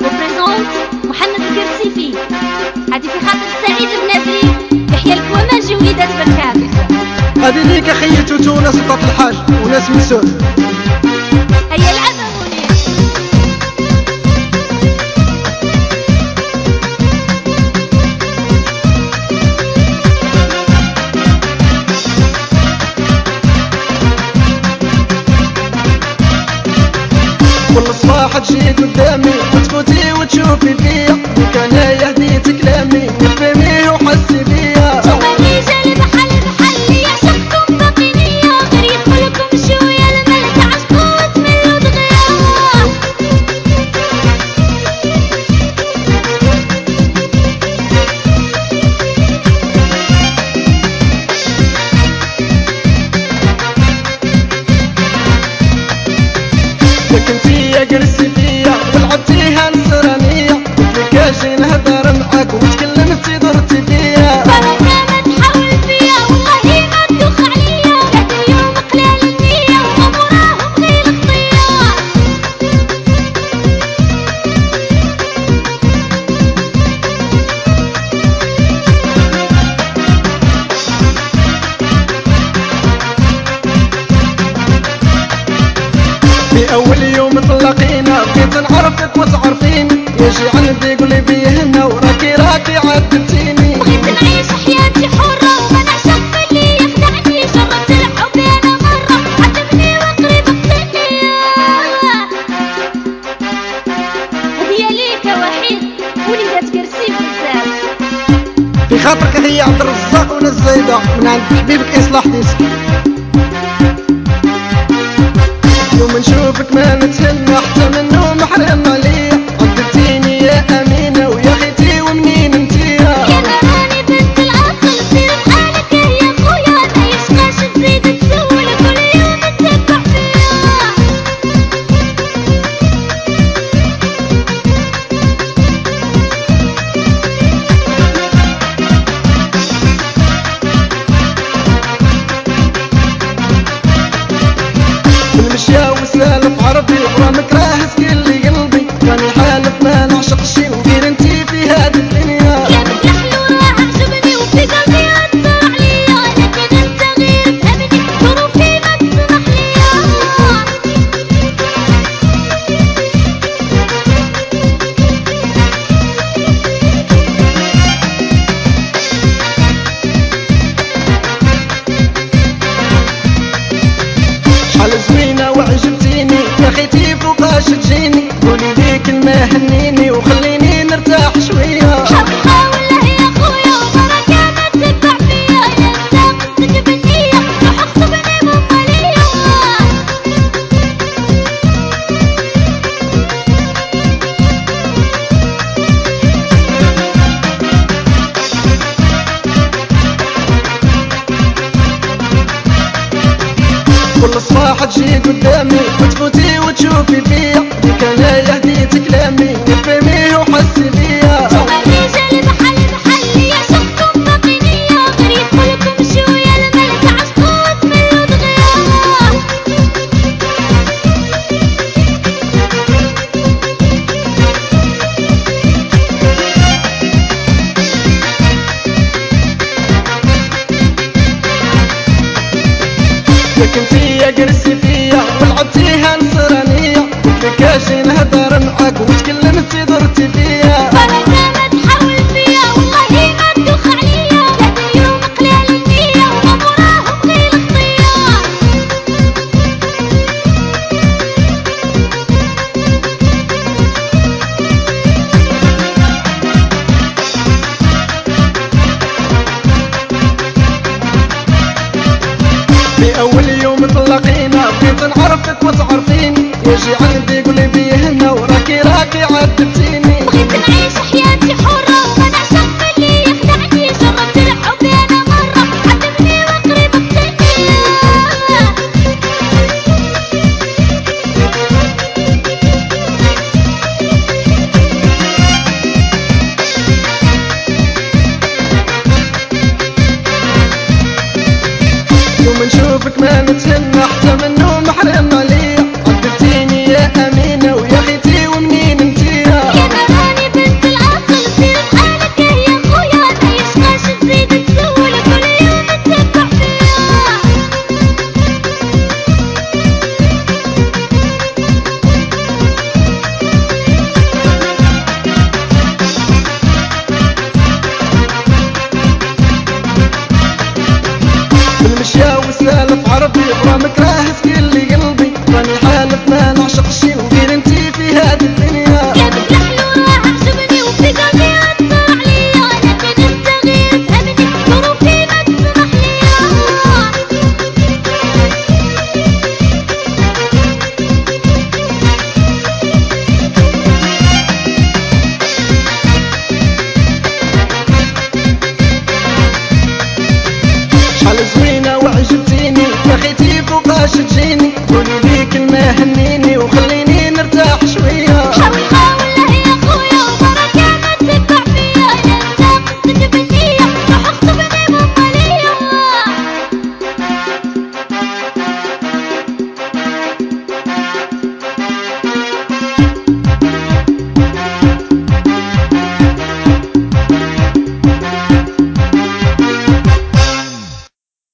وبريزونت محمد الكرسيفي هذه في خاطر سعيد النادري يحيى الكوماجي وليدات بركات هذه ليك أخي توتو ناس طاط الحاج وناس مسؤول هيا العبها منير كل صباح تجي قدامي. وتشوفي فيا كان يهدي كلامي يفهمي وحسي بيا تغني جالب حل بحل يعشقكم باقينية غير يدخلكم شوية الملك عشقو وتملوا دغيا سكنتي يا قرسي فيا ولعبتيها نصرانية أجي نهضر معاك وتكلمتي درتي فيا بركة ما فيا والله ما تدوخ عليا. اليوم قلال النية غير خطية في أول يوم تلاقينا بغيت نعرفك وتعرفيني؟ يجي عندي قولي بيهنا وراكي راكي عدتيني؟ بغيت نعيش حياتي حرة وما نعشق اللي يخدعني جربت الحب أنا مرة. عذبني وقريب قتلني هدية ليك يا وحيد وليدات كرسي بزاف في خاطرك هي عبد الرزاق ولا الزايدة. من عند حبيبك إصلاح ديسك يوم نشوفك ما نتهنى حتى منه تجيني قولي لي كلمة هنيني وخليني نرتاح شوية. خويا فيا يا بالنية كل صباح تجي قدامي وتفوتي وتشوفي فيا. كان يهدي كلامي يفهمي وحسي بيا جالب حل بحل يعشقكم باقينية غير يدخلكم شوية الملك عشقو وتملوا دغيا سكنتي يا قرسي فيا ولعبتيها وتكلمتي درتي فيا بركة ما تحاول فيا والله ما تدوخ عليا. النية خطية في أول يوم تلاقينا بغيت نعرفك وتعرفيني يجي عندي ما نتهنى حتى منه. يا وسالف عربي غرامك راه